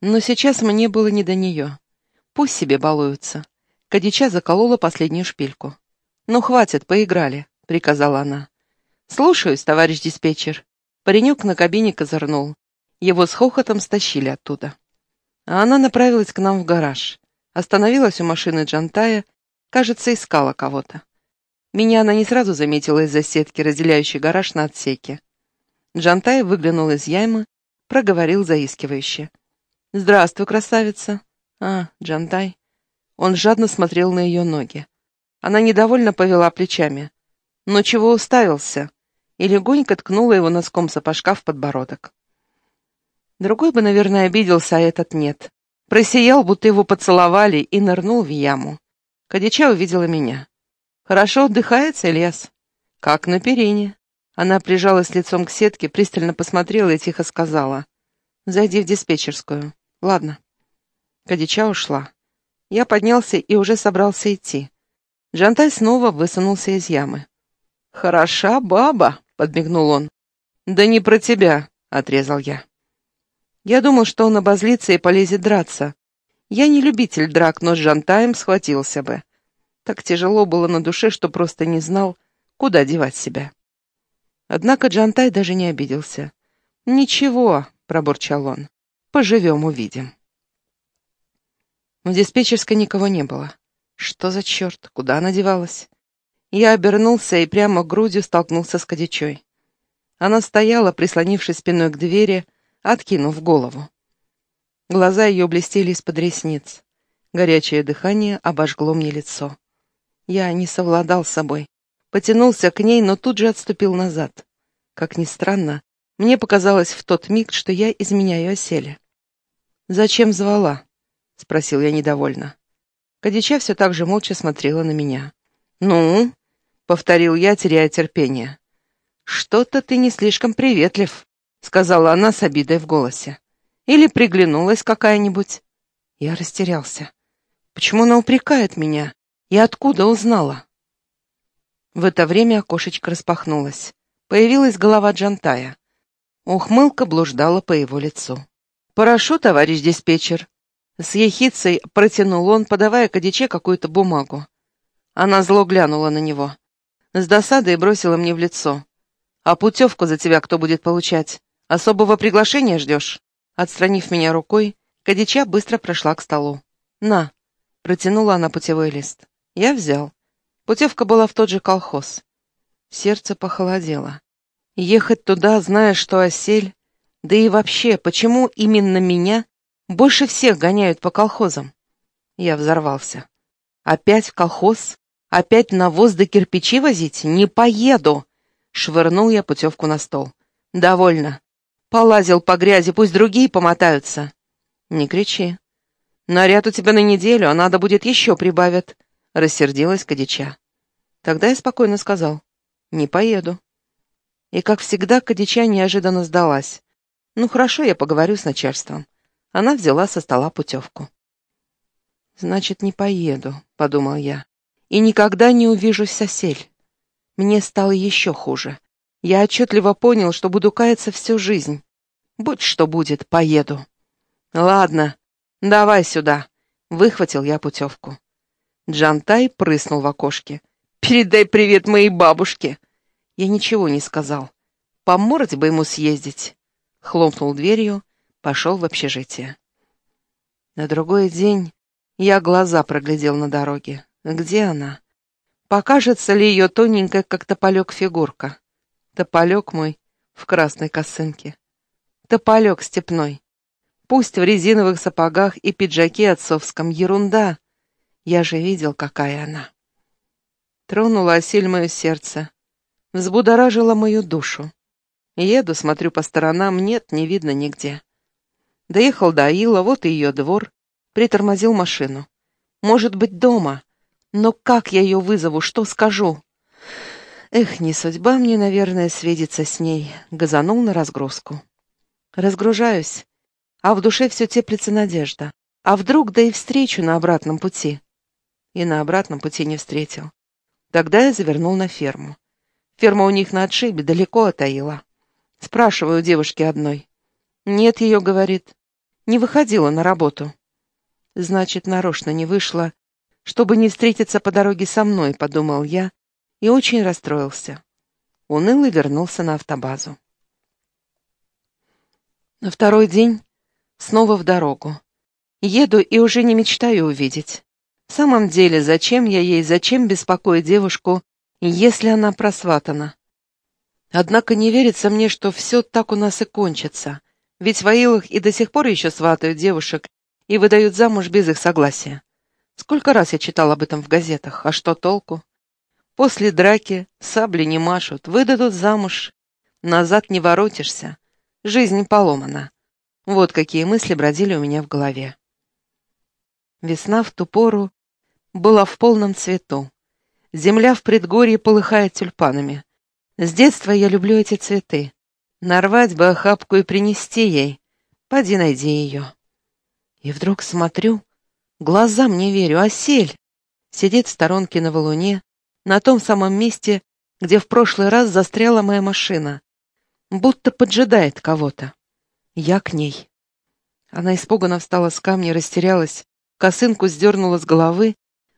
Но сейчас мне было не до нее. Пусть себе балуются. Кадича заколола последнюю шпильку. «Ну, хватит, поиграли», — приказала она. «Слушаюсь, товарищ диспетчер». Паренек на кабине козырнул. Его с хохотом стащили оттуда. А она направилась к нам в гараж. Остановилась у машины Джантая, кажется, искала кого-то. Меня она не сразу заметила из-за сетки, разделяющей гараж на отсеки. Джантай выглянул из ямы, проговорил заискивающе. «Здравствуй, красавица!» «А, Джантай!» Он жадно смотрел на ее ноги. Она недовольно повела плечами. «Но чего уставился?» И легонько ткнула его носком сапожка в подбородок. Другой бы, наверное, обиделся, а этот нет. Просиял, будто его поцеловали, и нырнул в яму. Кадича увидела меня. «Хорошо отдыхается, Ильяс?» «Как на перине». Она прижалась лицом к сетке, пристально посмотрела и тихо сказала. «Зайди в диспетчерскую. Ладно». Кадича ушла. Я поднялся и уже собрался идти. Джантай снова высунулся из ямы. «Хороша баба», — подмигнул он. «Да не про тебя», — отрезал я. Я думал, что он обозлится и полезет драться. Я не любитель драк, но с Жантаем схватился бы. Так тяжело было на душе, что просто не знал, куда девать себя. Однако Джантай даже не обиделся. «Ничего», — пробурчал он, — «поживем, увидим». В диспетчерской никого не было. Что за черт? Куда она девалась? Я обернулся и прямо грудью столкнулся с Кадичой. Она стояла, прислонившись спиной к двери, откинув голову. Глаза ее блестели из-под ресниц. Горячее дыхание обожгло мне лицо. Я не совладал с собой. Потянулся к ней, но тут же отступил назад. Как ни странно, мне показалось в тот миг, что я изменяю оселе. «Зачем звала?» — спросил я недовольно. Кадича все так же молча смотрела на меня. «Ну?» — повторил я, теряя терпение. «Что-то ты не слишком приветлив», — сказала она с обидой в голосе. «Или приглянулась какая-нибудь?» Я растерялся. «Почему она упрекает меня? И откуда узнала?» В это время окошечко распахнулось. Появилась голова Джантая. Ухмылка блуждала по его лицу. «Прошу, товарищ диспетчер». С ехицей протянул он, подавая Кадиче какую-то бумагу. Она зло глянула на него. С досадой бросила мне в лицо. «А путевку за тебя кто будет получать?» Особого приглашения ждешь?» Отстранив меня рукой, Кадича быстро прошла к столу. «На!» — протянула она путевой лист. Я взял. Путевка была в тот же колхоз. Сердце похолодело. Ехать туда, зная, что осель... Да и вообще, почему именно меня больше всех гоняют по колхозам? Я взорвался. Опять в колхоз? Опять навоз да кирпичи возить? Не поеду! Швырнул я путевку на стол. Довольно. Полазил по грязи, пусть другие помотаются. Не кричи. Наряд у тебя на неделю, а надо будет еще прибавят. Рассердилась Кадича. Тогда я спокойно сказал. Не поеду. И, как всегда, Кадича неожиданно сдалась. Ну, хорошо, я поговорю с начальством. Она взяла со стола путевку. «Значит, не поеду», — подумал я. «И никогда не увижусь с осель». Мне стало еще хуже. Я отчетливо понял, что буду каяться всю жизнь. Будь что будет, поеду. Ладно, давай сюда. Выхватил я путевку. Джантай прыснул в окошке. «Передай привет моей бабушке!» Я ничего не сказал. По морде бы ему съездить. Хлопнул дверью, пошел в общежитие. На другой день я глаза проглядел на дороге. Где она? Покажется ли ее тоненькая, как тополек, фигурка? Тополек мой в красной косынке. Тополек степной. Пусть в резиновых сапогах и пиджаке отцовском ерунда. Я же видел, какая она. Тронула осель мое сердце. Взбудоражила мою душу. Еду, смотрю по сторонам, нет, не видно нигде. Доехал до Ила, вот и ее двор. Притормозил машину. Может быть, дома. Но как я ее вызову, что скажу? Эх, не судьба мне, наверное, свидеться с ней. Газанул на разгрузку. Разгружаюсь, а в душе все теплится надежда. А вдруг да и встречу на обратном пути? И на обратном пути не встретил. Тогда я завернул на ферму. Ферма у них на отшибе, далеко от Аила. Спрашиваю девушки одной. «Нет ее», — говорит. не выходила на работу. Значит, нарочно не вышла, чтобы не встретиться по дороге со мной, подумал я и очень расстроился. Уныло вернулся на автобазу. На второй день снова в дорогу. Еду и уже не мечтаю увидеть. В самом деле, зачем я ей, зачем беспокоить девушку, если она просватана? Однако не верится мне, что все так у нас и кончится. Ведь в Аилах и до сих пор еще сватают девушек и выдают замуж без их согласия. Сколько раз я читал об этом в газетах, а что толку? После драки сабли не машут, выдадут замуж, назад не воротишься, жизнь поломана. Вот какие мысли бродили у меня в голове. Весна в ту пору была в полном цвету. Земля в предгорье полыхает тюльпанами. С детства я люблю эти цветы. Нарвать бы охапку и принести ей. Поди найди ее. И вдруг смотрю, глазам не верю, осель. Сидит в сторонке на валуне, на том самом месте, где в прошлый раз застряла моя машина. Будто поджидает кого-то. Я к ней. Она испуганно встала с камня, растерялась, косынку сдернула с головы,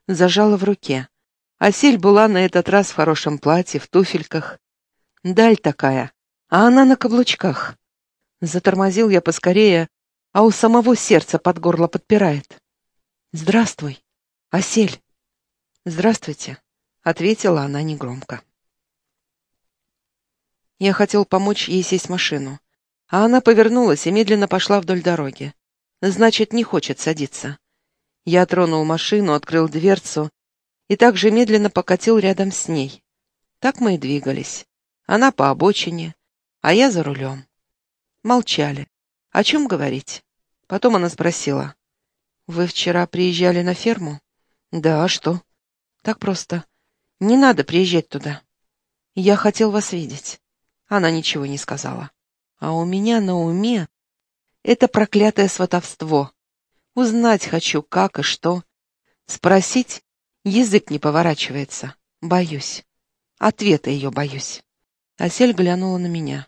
зажала в руке. Осель была на этот раз в хорошем платье, в туфельках. Даль такая, а она на каблучках. Затормозил я поскорее, а у самого сердца под горло подпирает. «Здравствуй, Осель!» «Здравствуйте», — ответила она негромко. Я хотел помочь ей сесть в машину, а она повернулась и медленно пошла вдоль дороги. Значит, не хочет садиться. Я тронул машину, открыл дверцу и также медленно покатил рядом с ней. Так мы и двигались. Она по обочине, а я за рулем. Молчали. О чем говорить? Потом она спросила. «Вы вчера приезжали на ферму?» «Да, а что?» «Так просто. Не надо приезжать туда. Я хотел вас видеть». Она ничего не сказала. А у меня на уме это проклятое сватовство. Узнать хочу, как и что. Спросить язык не поворачивается. Боюсь. Ответа ее боюсь. Асель глянула на меня.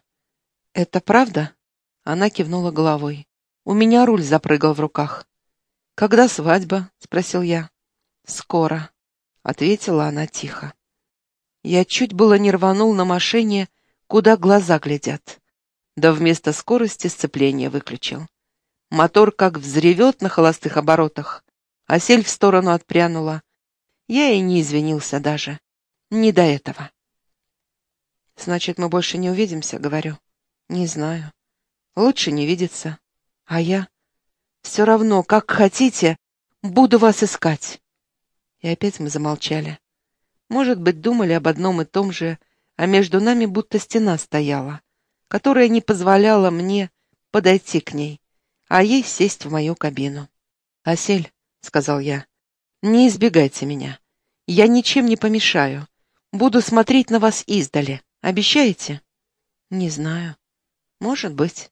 «Это правда?» Она кивнула головой. «У меня руль запрыгал в руках». «Когда свадьба?» — спросил я. «Скоро», — ответила она тихо. Я чуть было не рванул на машине, куда глаза глядят. Да вместо скорости сцепление выключил. Мотор как взревет на холостых оборотах, а сель в сторону отпрянула. Я и не извинился даже. Не до этого. «Значит, мы больше не увидимся?» — говорю. «Не знаю. Лучше не видеться. А я? Все равно, как хотите, буду вас искать». И опять мы замолчали. Может быть, думали об одном и том же, а между нами будто стена стояла, которая не позволяла мне подойти к ней а ей сесть в мою кабину. «Асель», — сказал я, — «не избегайте меня. Я ничем не помешаю. Буду смотреть на вас издали. Обещаете?» «Не знаю. Может быть.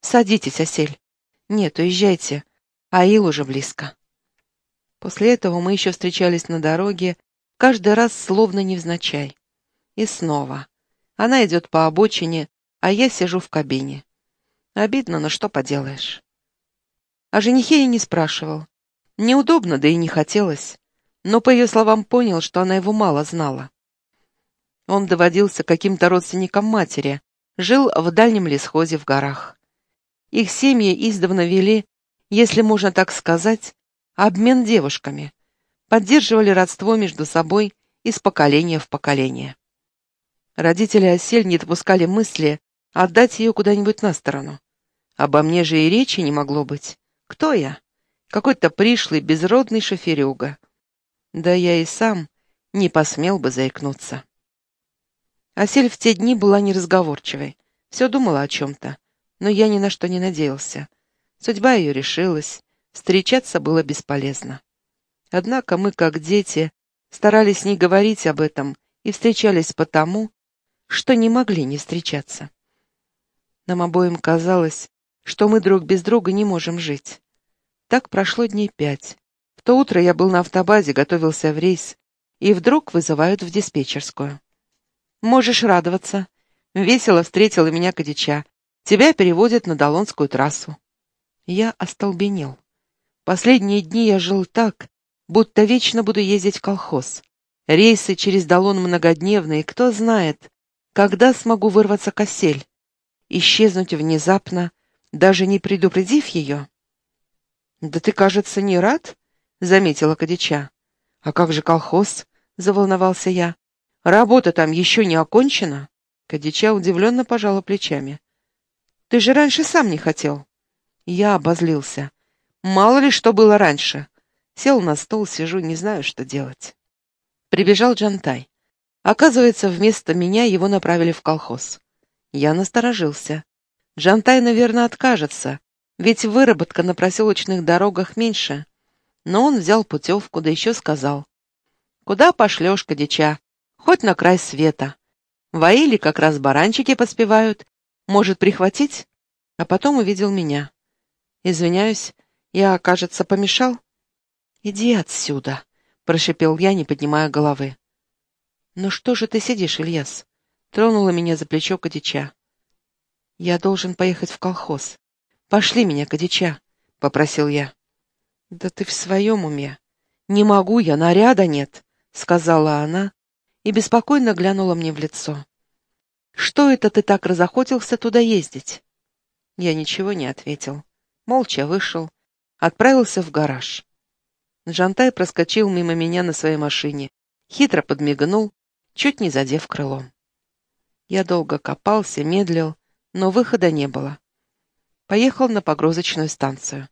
Садитесь, Асель. Нет, уезжайте. Аил уже близко». После этого мы еще встречались на дороге, каждый раз словно невзначай. И снова. Она идет по обочине, а я сижу в кабине. Обидно, но что поделаешь. О женихе я не спрашивал. Неудобно, да и не хотелось. Но, по ее словам, понял, что она его мало знала. Он доводился каким-то родственником матери, жил в дальнем лесхозе в горах. Их семьи издавна вели, если можно так сказать, обмен девушками, поддерживали родство между собой из поколения в поколение. Родители Осель не допускали мысли отдать ее куда-нибудь на сторону. Обо мне же и речи не могло быть. Кто я? Какой-то пришлый, безродный шоферюга. Да я и сам не посмел бы заикнуться. Асель в те дни была неразговорчивой, все думала о чем-то, но я ни на что не надеялся. Судьба ее решилась, встречаться было бесполезно. Однако мы, как дети, старались не говорить об этом и встречались потому, что не могли не встречаться. Нам обоим казалось, что мы друг без друга не можем жить. Так прошло дней пять. В то утро я был на автобазе, готовился в рейс, и вдруг вызывают в диспетчерскую. «Можешь радоваться». Весело встретила меня Кадича. «Тебя переводят на Долонскую трассу». Я остолбенел. Последние дни я жил так, будто вечно буду ездить в колхоз. Рейсы через Долон многодневные, кто знает, когда смогу вырваться к осель. Исчезнуть внезапно, даже не предупредив ее. «Да ты, кажется, не рад?» — заметила Кадича. «А как же колхоз?» — заволновался я. «Работа там еще не окончена?» Кадича удивленно пожала плечами. «Ты же раньше сам не хотел». Я обозлился. Мало ли что было раньше. Сел на стол, сижу, не знаю, что делать. Прибежал Джантай. Оказывается, вместо меня его направили в колхоз. Я насторожился. Джантай, наверное, откажется, ведь выработка на проселочных дорогах меньше. Но он взял путевку, да еще сказал. «Куда пошлешь, Кадича? Хоть на край света. В Аиле как раз баранчики поспевают. Может, прихватить?» А потом увидел меня. «Извиняюсь, я, кажется, помешал?» «Иди отсюда», — прошипел я, не поднимая головы. «Ну что же ты сидишь, Ильяс?» — тронула меня за плечо Кадича. «Я должен поехать в колхоз. Пошли меня, Кадича», — попросил я. «Да ты в своем уме. Не могу я, наряда нет», — сказала она и беспокойно глянула мне в лицо. «Что это ты так разохотился туда ездить?» Я ничего не ответил. Молча вышел, отправился в гараж. Жантай проскочил мимо меня на своей машине, хитро подмигнул, чуть не задев крылом. Я долго копался, медлил, но выхода не было. Поехал на погрузочную станцию.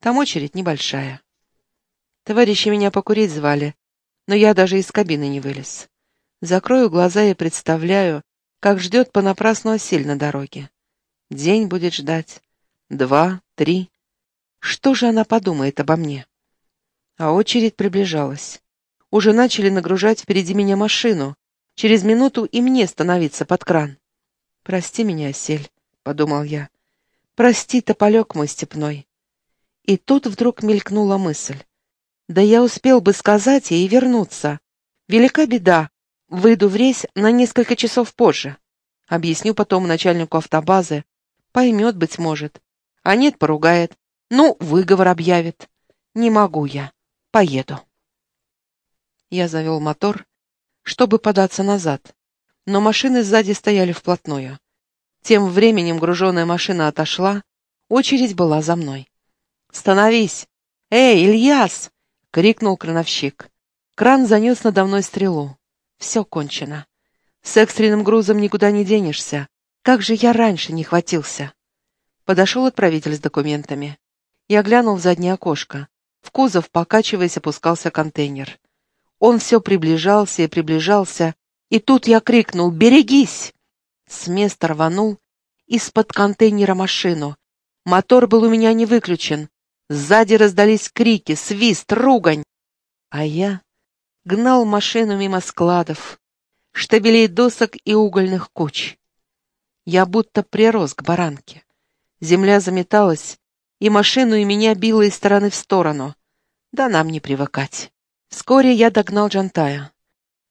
Там очередь небольшая. Товарищи меня покурить звали, но я даже из кабины не вылез. Закрою глаза и представляю, как ждет понапрасну осель на дороге. День будет ждать, два, три. Что же она подумает обо мне? А очередь приближалась. Уже начали нагружать впереди меня машину. Через минуту и мне становиться под кран. «Прости меня, осель», — подумал я. «Прости, тополек мой степной». И тут вдруг мелькнула мысль. Да я успел бы сказать ей и вернуться. Велика беда. Выйду в рейс на несколько часов позже. Объясню потом начальнику автобазы. Поймет, быть может. А нет, поругает. Ну, выговор объявит. Не могу я. Поеду. Я завел мотор, чтобы податься назад, но машины сзади стояли вплотную. Тем временем груженная машина отошла, очередь была за мной. «Становись! Эй, Ильяс!» — крикнул крановщик. Кран занес надо мной стрелу. Все кончено. С экстренным грузом никуда не денешься. Как же я раньше не хватился? Подошел отправитель с документами. Я глянул в заднее окошко. В кузов, покачиваясь, опускался контейнер. Он все приближался и приближался, и тут я крикнул «Берегись!». С места рванул из-под контейнера машину. Мотор был у меня не выключен. Сзади раздались крики, свист, ругань. А я гнал машину мимо складов, штабелей досок и угольных куч. Я будто прирос к баранке. Земля заметалась, и машину и меня било из стороны в сторону. Да нам не привыкать. Вскоре я догнал Джантая.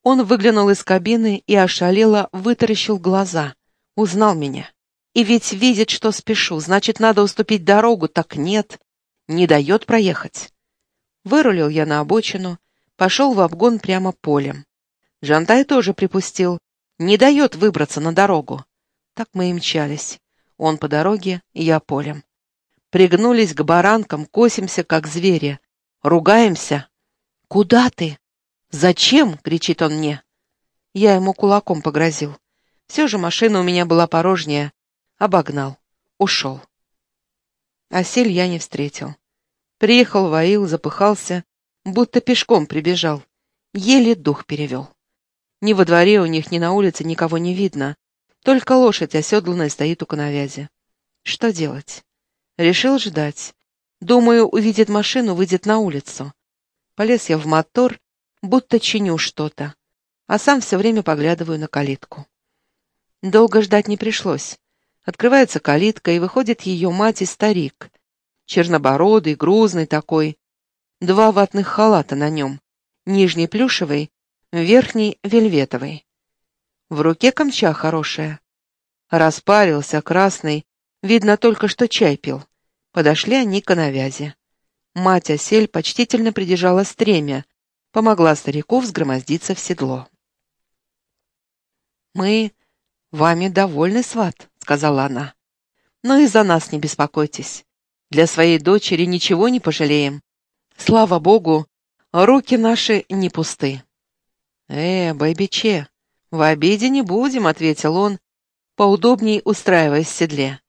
Он выглянул из кабины и ошалело вытаращил глаза. Узнал меня. И ведь видит, что спешу, значит, надо уступить дорогу, так нет. Не дает проехать. Вырулил я на обочину, пошел в обгон прямо полем. Джантай тоже припустил. Не дает выбраться на дорогу. Так мы и мчались. Он по дороге, я полем. Пригнулись к баранкам, косимся, как звери. Ругаемся. «Куда ты?» «Зачем?» — кричит он мне. Я ему кулаком погрозил. Все же машина у меня была порожняя. Обогнал. Ушел. Осель я не встретил. Приехал в запыхался, будто пешком прибежал. Еле дух перевел. Ни во дворе у них, ни на улице никого не видно. Только лошадь оседланная стоит у коновязи. Что делать? Решил ждать. Думаю, увидит машину, выйдет на улицу. Полез я в мотор, будто чиню что-то, а сам все время поглядываю на калитку. Долго ждать не пришлось. Открывается калитка, и выходит ее мать и старик. Чернобородый, грузный такой. Два ватных халата на нем. Нижний плюшевый, верхний вельветовый. В руке камча хорошая. Распарился, красный, видно только, что чай пил. Подошли они к навязи. Мать осель почтительно придержала стремя, помогла старику взгромоздиться в седло. «Мы вами довольны, сват», — сказала она. «Но и за нас не беспокойтесь. Для своей дочери ничего не пожалеем. Слава богу, руки наши не пусты». «Э, Байбиче, в обиде не будем», — ответил он, поудобней устраиваясь в седле.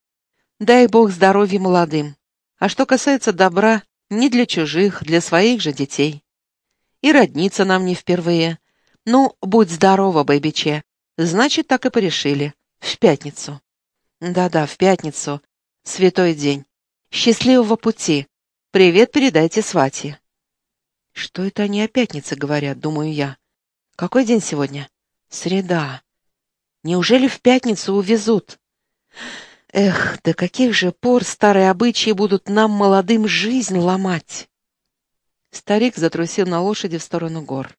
«Дай бог здоровья молодым. А что касается добра, не для чужих, для своих же детей. И родниться нам не впервые. Ну, будь здорова, Байбиче. Значит, так и порешили. В пятницу. Да-да, в пятницу. Святой день. Счастливого пути. Привет передайте свате. Что это они о пятнице говорят, думаю я. Какой день сегодня? Среда. Неужели в пятницу увезут? Эх, до каких же пор старые обычаи будут нам, молодым, жизнь ломать? Старик затрусил на лошади в сторону гор.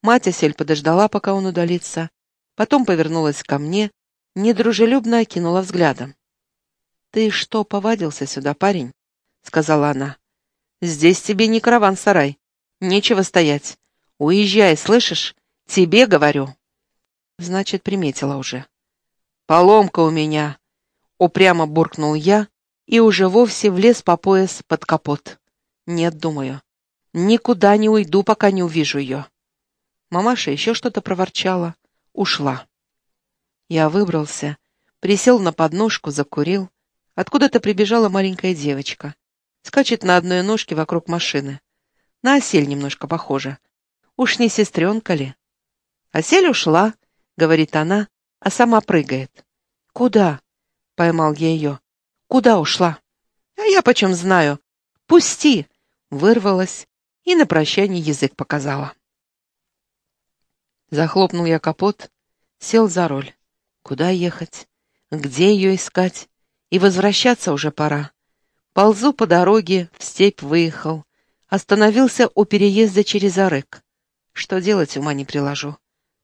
Мать осель подождала, пока он удалится, потом повернулась ко мне, недружелюбно окинула взглядом. «Ты что, повадился сюда, парень?» — сказала она. «Здесь тебе не караван-сарай. Нечего стоять. Уезжай, слышишь? Тебе говорю». Значит, приметила уже. «Поломка у меня», Упрямо буркнул я и уже вовсе влез по пояс под капот. Нет, думаю, никуда не уйду, пока не увижу ее. Мамаша еще что-то проворчала, ушла. Я выбрался, присел на подножку, закурил. Откуда-то прибежала маленькая девочка. Скачет на одной ножке вокруг машины. На осель немножко похожа. Уж не сестренка ли? Осель ушла, говорит она, а сама прыгает. Куда? Поймал я ее. «Куда ушла?» «А я почем знаю?» «Пусти!» Вырвалась и на прощание язык показала. Захлопнул я капот, сел за руль. Куда ехать? Где ее искать? И возвращаться уже пора. Ползу по дороге, в степь выехал. Остановился у переезда через Арык. Что делать, ума не приложу.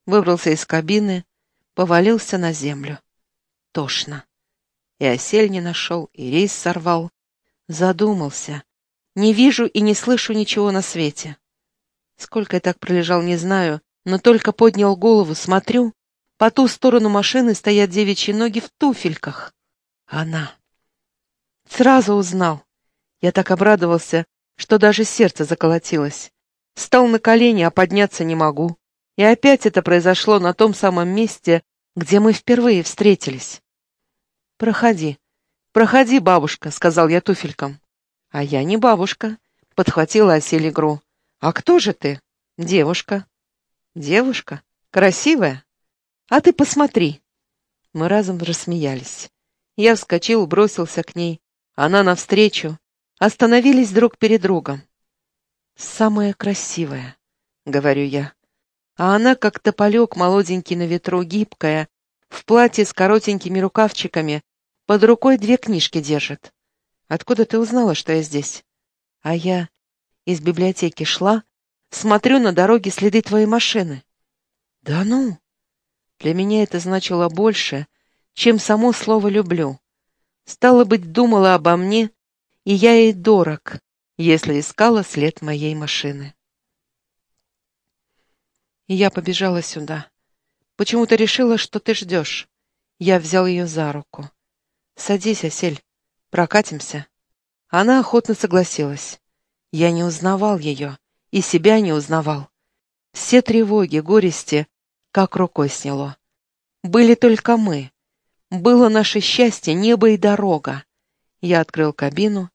Выбрался из кабины, повалился на землю. Тошно и осель не нашел, и рейс сорвал. Задумался. Не вижу и не слышу ничего на свете. Сколько я так пролежал, не знаю, но только поднял голову, смотрю. По ту сторону машины стоят девичьи ноги в туфельках. Она. Сразу узнал. Я так обрадовался, что даже сердце заколотилось. Стал на колени, а подняться не могу. И опять это произошло на том самом месте, где мы впервые встретились. «Проходи, проходи, бабушка», — сказал я туфелькам. «А я не бабушка», — подхватила осель игру. «А кто же ты?» «Девушка». «Девушка? Красивая? А ты посмотри». Мы разом рассмеялись. Я вскочил, бросился к ней. Она навстречу. Остановились друг перед другом. «Самая красивая», — говорю я. А она, как тополек молоденький на ветру, гибкая, в платье с коротенькими рукавчиками, под рукой две книжки держит. Откуда ты узнала, что я здесь? А я из библиотеки шла, смотрю на дороге следы твоей машины. Да ну! Для меня это значило больше, чем само слово «люблю». Стало быть, думала обо мне, и я ей дорог, если искала след моей машины. И я побежала сюда. Почему-то решила, что ты ждешь. Я взял ее за руку. «Садись, Осель, прокатимся». Она охотно согласилась. Я не узнавал ее, и себя не узнавал. Все тревоги, горести, как рукой сняло. Были только мы. Было наше счастье, небо и дорога. Я открыл кабину,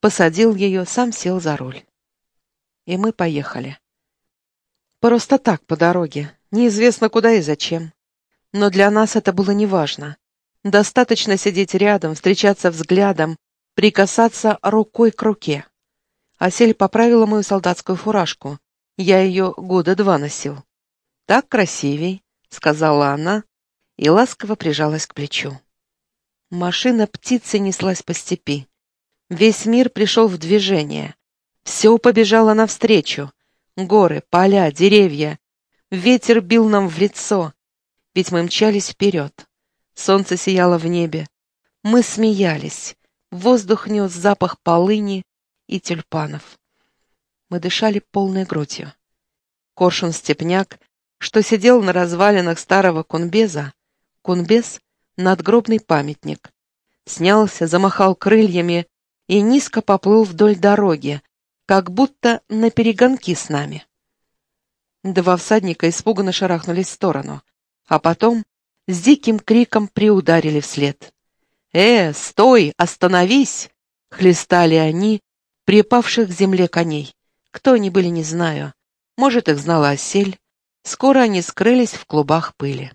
посадил ее, сам сел за руль. И мы поехали. Просто так, по дороге, неизвестно куда и зачем. Но для нас это было неважно. Достаточно сидеть рядом, встречаться взглядом, прикасаться рукой к руке. Асель поправила мою солдатскую фуражку. Я ее года два носил. «Так красивей», — сказала она и ласково прижалась к плечу. Машина птицы неслась по степи. Весь мир пришел в движение. Все побежало навстречу. Горы, поля, деревья. Ветер бил нам в лицо, ведь мы мчались вперед. Солнце сияло в небе. Мы смеялись, воздух нес запах полыни и тюльпанов. Мы дышали полной грудью. Коршун-степняк, что сидел на развалинах старого кунбеза, кунбез — надгробный памятник, снялся, замахал крыльями и низко поплыл вдоль дороги, как будто на перегонки с нами. Два всадника испуганно шарахнулись в сторону, а потом с диким криком приударили вслед. «Э, стой, остановись!» — хлестали они, припавших к земле коней. Кто они были, не знаю. Может, их знала осель. Скоро они скрылись в клубах пыли.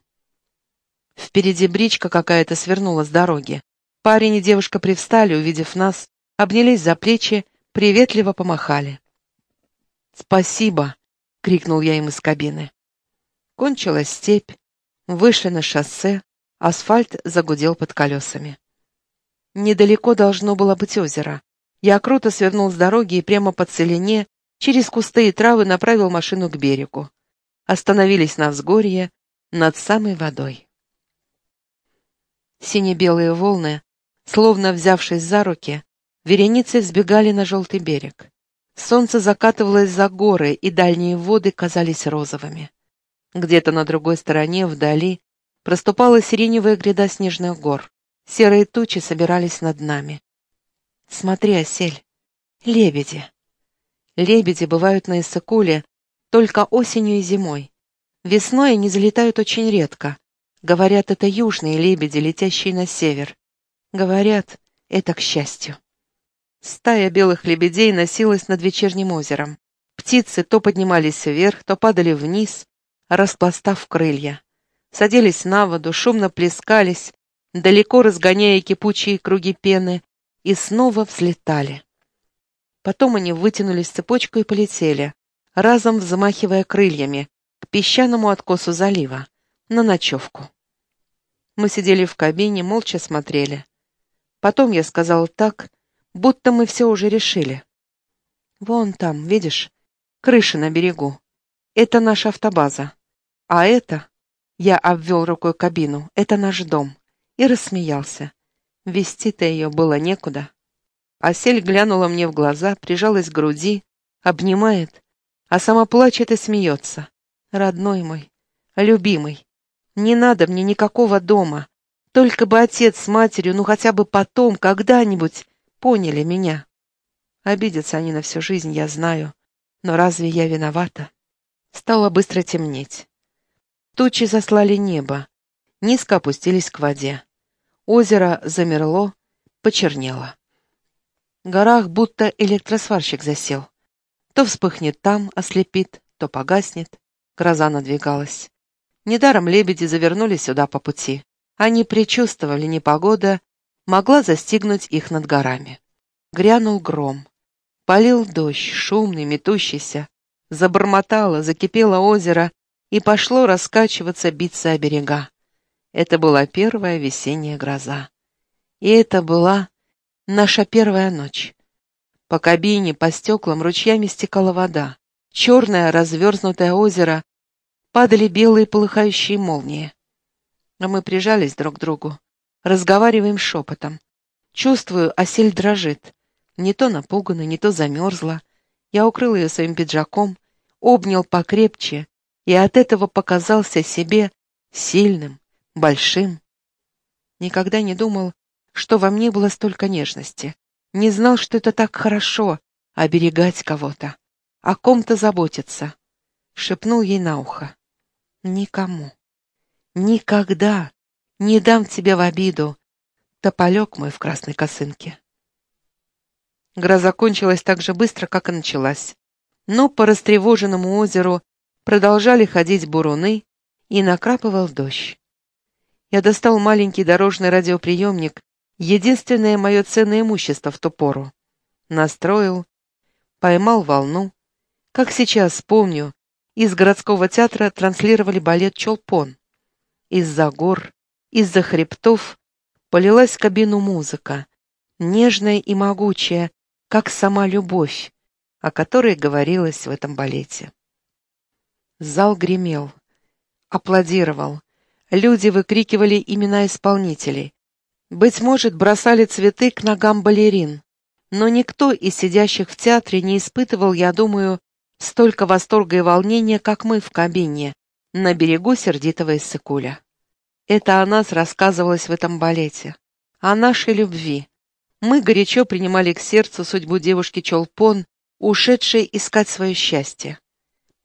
Впереди бричка какая-то свернула с дороги. Парень и девушка привстали, увидев нас, обнялись за плечи, приветливо помахали. «Спасибо!» — крикнул я им из кабины. Кончилась степь, вышли на шоссе, асфальт загудел под колесами. Недалеко должно было быть озеро. Я круто свернул с дороги и прямо по целине, через кусты и травы направил машину к берегу. Остановились на взгорье, над самой водой. Сине-белые волны, словно взявшись за руки, вереницы взбегали на желтый берег. Солнце закатывалось за горы, и дальние воды казались розовыми. Где-то на другой стороне, вдали, проступала сиреневая гряда снежных гор. Серые тучи собирались над нами. Смотри, осель, лебеди. Лебеди бывают на Иссыкуле только осенью и зимой. Весной они залетают очень редко. Говорят, это южные лебеди, летящие на север. Говорят, это к счастью. Стая белых лебедей носилась над вечерним озером. Птицы то поднимались вверх, то падали вниз, распластав крылья. Садились на воду, шумно плескались, далеко разгоняя кипучие круги пены, и снова взлетали. Потом они вытянулись цепочку и полетели, разом взмахивая крыльями, к песчаному откосу залива, на ночевку. Мы сидели в кабине, молча смотрели. Потом я сказал так, будто мы все уже решили. «Вон там, видишь, крыша на берегу. Это наша автобаза. А это...» Я обвел рукой кабину. «Это наш дом и рассмеялся. Вести-то ее было некуда. Асель глянула мне в глаза, прижалась к груди, обнимает, а сама плачет и смеется. Родной мой, любимый, не надо мне никакого дома, только бы отец с матерью, ну хотя бы потом, когда-нибудь, поняли меня. Обидятся они на всю жизнь, я знаю, но разве я виновата? Стало быстро темнеть. Тучи заслали небо, низко опустились к воде. Озеро замерло, почернело. В горах будто электросварщик засел. То вспыхнет там, ослепит, то погаснет. Гроза надвигалась. Недаром лебеди завернули сюда по пути. Они предчувствовали непогода, могла застигнуть их над горами. Грянул гром. Полил дождь, шумный, метущийся. Забормотало, закипело озеро и пошло раскачиваться, биться о берега. Это была первая весенняя гроза. И это была наша первая ночь. По кабине, по стеклам ручьями стекала вода. Черное разверзнутое озеро, падали белые полыхающие молнии. А мы прижались друг к другу, разговариваем шепотом. Чувствую, осель дрожит. Не то напугана, не то замерзла. Я укрыл ее своим пиджаком, обнял покрепче и от этого показался себе сильным, большим. Никогда не думал, что во мне было столько нежности. Не знал, что это так хорошо — оберегать кого-то, о ком-то заботиться. Шепнул ей на ухо. Никому. Никогда не дам тебе в обиду, тополек мой в красной косынке. Гроза кончилась так же быстро, как и началась. Но по растревоженному озеру продолжали ходить буруны, и накрапывал дождь. Я достал маленький дорожный радиоприемник, единственное мое ценное имущество в ту пору. Настроил, поймал волну. Как сейчас помню, из городского театра транслировали балет «Чолпон». Из-за гор, из-за хребтов полилась кабину музыка, нежная и могучая, как сама любовь, о которой говорилось в этом балете. Зал гремел, аплодировал, Люди выкрикивали имена исполнителей. Быть может, бросали цветы к ногам балерин, но никто из сидящих в театре не испытывал, я думаю, столько восторга и волнения, как мы в кабине, на берегу сердитого Иссыкуля. Это о нас рассказывалось в этом балете, о нашей любви. Мы горячо принимали к сердцу судьбу девушки Чолпон, ушедшей искать свое счастье.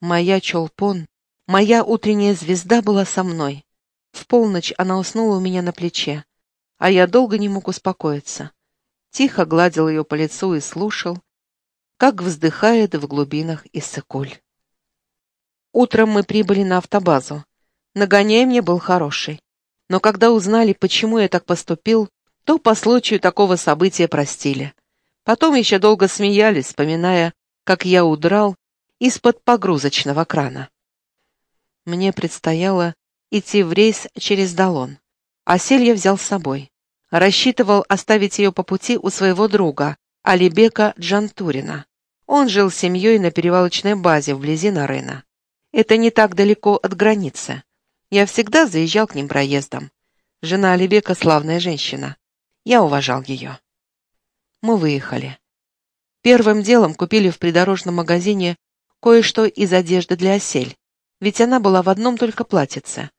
Моя Чолпон, моя утренняя звезда была со мной. В полночь она уснула у меня на плече, а я долго не мог успокоиться. Тихо гладил ее по лицу и слушал, как вздыхает в глубинах Иссыкуль. Утром мы прибыли на автобазу. Нагоняй мне был хороший. Но когда узнали, почему я так поступил, то по случаю такого события простили. Потом еще долго смеялись, вспоминая, как я удрал из-под погрузочного крана. Мне предстояло идти в рейс через Далон. А Селья взял с собой. Рассчитывал оставить ее по пути у своего друга, Алибека Джантурина. Он жил с семьей на перевалочной базе вблизи Нарына. Это не так далеко от границы. Я всегда заезжал к ним проездом. Жена Алибека славная женщина. Я уважал ее. Мы выехали. Первым делом купили в придорожном магазине кое-что из одежды для осель, ведь она была в одном только платьице.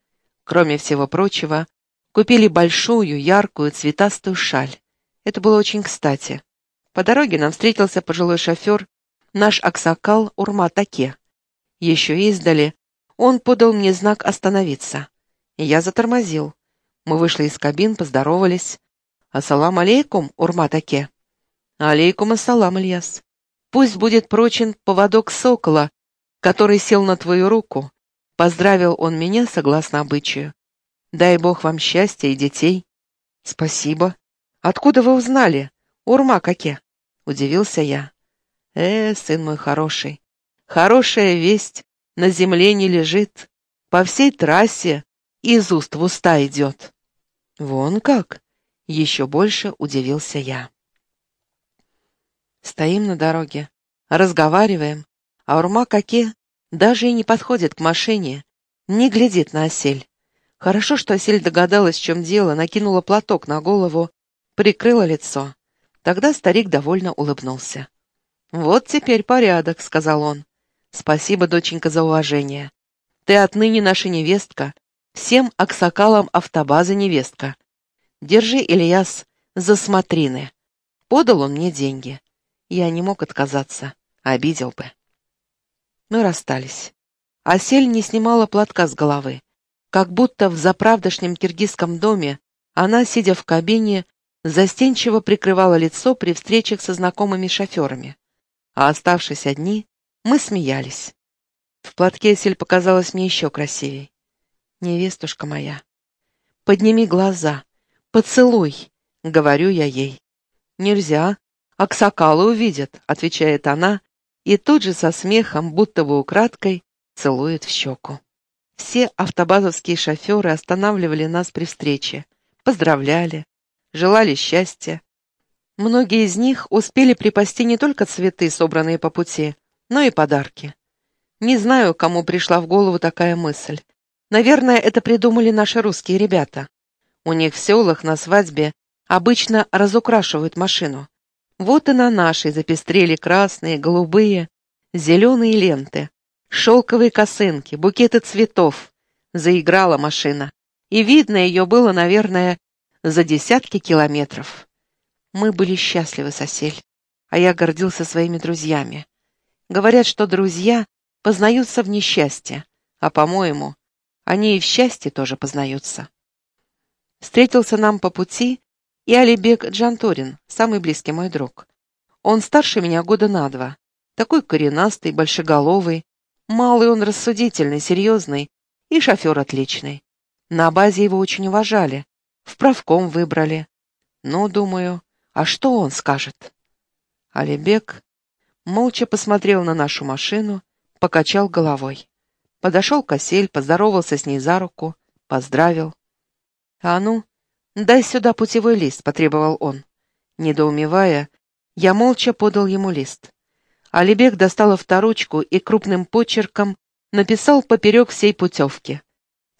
Кроме всего прочего, купили большую, яркую, цветастую шаль. Это было очень кстати. По дороге нам встретился пожилой шофер наш аксакал Урма-Таке. Еще издали он подал мне знак остановиться. Я затормозил. Мы вышли из кабин, поздоровались. «Ассалам алейкум, Урма-Таке». «Алейкум ассалам, Ильяс. Пусть будет прочен поводок сокола, который сел на твою руку». Поздравил он меня согласно обычаю. «Дай Бог вам счастья и детей». «Спасибо. Откуда вы узнали? Урма-Каке?» Удивился я. Э, сын мой хороший, хорошая весть на земле не лежит, по всей трассе из уст в уста идет. Вон как! Еще больше удивился я. Стоим на дороге, разговариваем, а Урма-Каке даже и не подходит к машине, не глядит на осель. Хорошо, что осель догадалась, в чем дело, накинула платок на голову, прикрыла лицо. Тогда старик довольно улыбнулся. «Вот теперь порядок», — сказал он. «Спасибо, доченька, за уважение. Ты отныне наша невестка, всем аксакалам автобазы невестка. Держи, Ильяс, за смотрины». Подал он мне деньги. Я не мог отказаться, обидел бы. Мы расстались. Асель не снимала платка с головы. Как будто в заправдошнем киргизском доме она, сидя в кабине, застенчиво прикрывала лицо при встречах со знакомыми шоферами а оставшись одни, мы смеялись. В платке Сель показалась мне еще красивей. «Невестушка моя, подними глаза, поцелуй», — говорю я ей. «Нельзя, аксакалы увидят», — отвечает она, и тут же со смехом, будто бы украдкой, целует в щеку. Все автобазовские шоферы останавливали нас при встрече, поздравляли, желали счастья, Многие из них успели припасти не только цветы, собранные по пути, но и подарки. Не знаю, кому пришла в голову такая мысль. Наверное, это придумали наши русские ребята. У них в селах на свадьбе обычно разукрашивают машину. Вот и на нашей запестрели красные, голубые, зеленые ленты, шелковые косынки, букеты цветов. Заиграла машина. И видно ее было, наверное, за десятки километров. Мы были счастливы, сосель, а я гордился своими друзьями. Говорят, что друзья познаются в несчастье, а, по-моему, они и в счастье тоже познаются. Встретился нам по пути и Алибек Джанторин, самый близкий мой друг. Он старше меня года на два, такой коренастый, большеголовый, малый он рассудительный, серьезный и шофер отличный. На базе его очень уважали, в правком выбрали. Ну, думаю, а что он скажет? Алибек молча посмотрел на нашу машину, покачал головой. Подошел к осель, поздоровался с ней за руку, поздравил. «А ну, дай сюда путевой лист», — потребовал он. Недоумевая, я молча подал ему лист. Алибек достал авторучку и крупным почерком написал поперек всей путевки.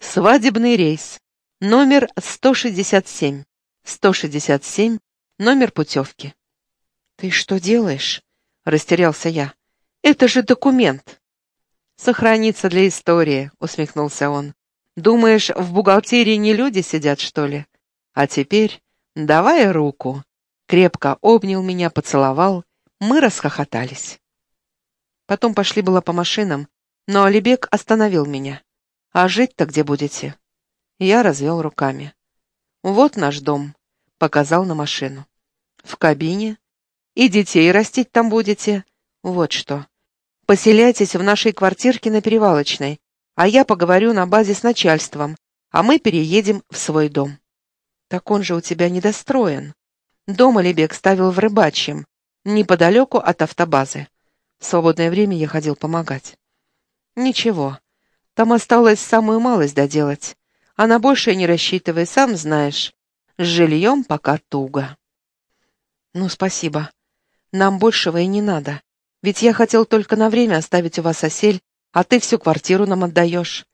«Свадебный рейс. Номер 167. 167, номер путевки. «Ты что делаешь?» — растерялся я. «Это же документ!» «Сохранится для истории», — усмехнулся он. «Думаешь, в бухгалтерии не люди сидят, что ли? А теперь давай руку». Крепко обнял меня, поцеловал. Мы расхохотались. Потом пошли было по машинам, но Алибек остановил меня. «А жить-то где будете?» Я развел руками. «Вот наш дом», — показал на машину. «В кабине. И детей растить там будете. Вот что. Поселяйтесь в нашей квартирке на Перевалочной, а я поговорю на базе с начальством, а мы переедем в свой дом». «Так он же у тебя недостроен». Дом Алибек ставил в рыбачьем, неподалеку от автобазы. В свободное время я ходил помогать. «Ничего, там осталось самую малость доделать. А на большее не рассчитывай, сам знаешь. С жильем пока туго. Ну, спасибо. Нам большего и не надо. Ведь я хотел только на время оставить у вас осель, а ты всю квартиру нам отдаешь.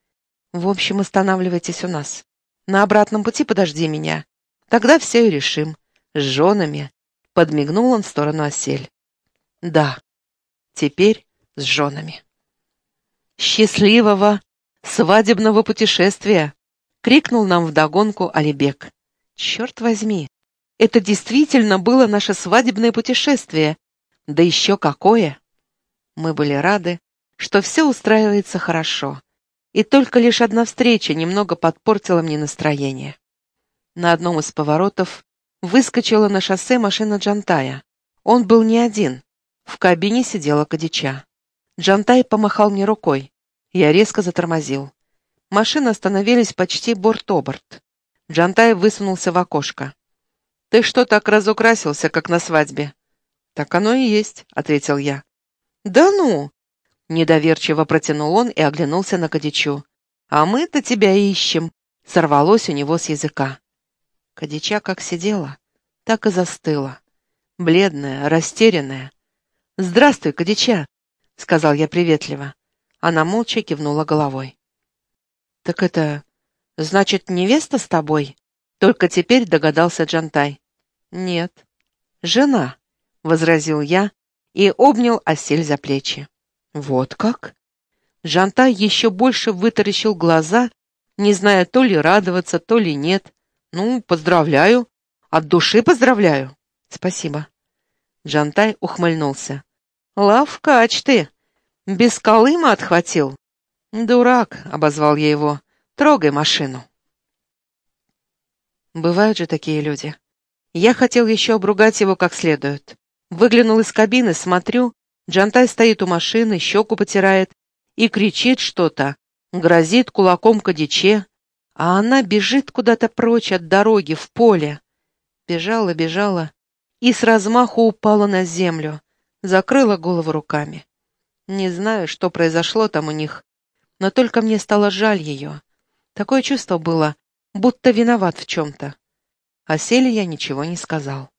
В общем, останавливайтесь у нас. На обратном пути подожди меня. Тогда все и решим. С женами. Подмигнул он в сторону осель. Да, теперь с женами. Счастливого свадебного путешествия! — крикнул нам вдогонку Алибек. «Черт возьми! Это действительно было наше свадебное путешествие! Да еще какое!» Мы были рады, что все устраивается хорошо, и только лишь одна встреча немного подпортила мне настроение. На одном из поворотов выскочила на шоссе машина Джантая. Он был не один. В кабине сидела Кадича. Джантай помахал мне рукой. Я резко затормозил. Машины остановились почти борт-оборт. Джантай высунулся в окошко. «Ты что так разукрасился, как на свадьбе?» «Так оно и есть», — ответил я. «Да ну!» — недоверчиво протянул он и оглянулся на Кадичу. «А мы-то тебя ищем!» — сорвалось у него с языка. Кадича как сидела, так и застыла. Бледная, растерянная. «Здравствуй, Кадича!» — сказал я приветливо. Она молча кивнула головой. «Так это... значит, невеста с тобой?» Только теперь догадался Джантай. «Нет, жена», — возразил я и обнял осель за плечи. «Вот как?» Джантай еще больше вытаращил глаза, не зная то ли радоваться, то ли нет. «Ну, поздравляю. От души поздравляю». «Спасибо». Джантай ухмыльнулся. «Лавкач ты! Без колыма отхватил?» «Дурак», — обозвал я его, — «трогай машину». Бывают же такие люди. Я хотел еще обругать его как следует. Выглянул из кабины, смотрю, Джантай стоит у машины, щеку потирает и кричит что-то, грозит кулаком Кадиче, а она бежит куда-то прочь от дороги, в поле. Бежала, бежала и с размаху упала на землю, закрыла голову руками. Не знаю, что произошло там у них, но только мне стало жаль ее. Такое чувство было, будто виноват в чем-то. О селе я ничего не сказал.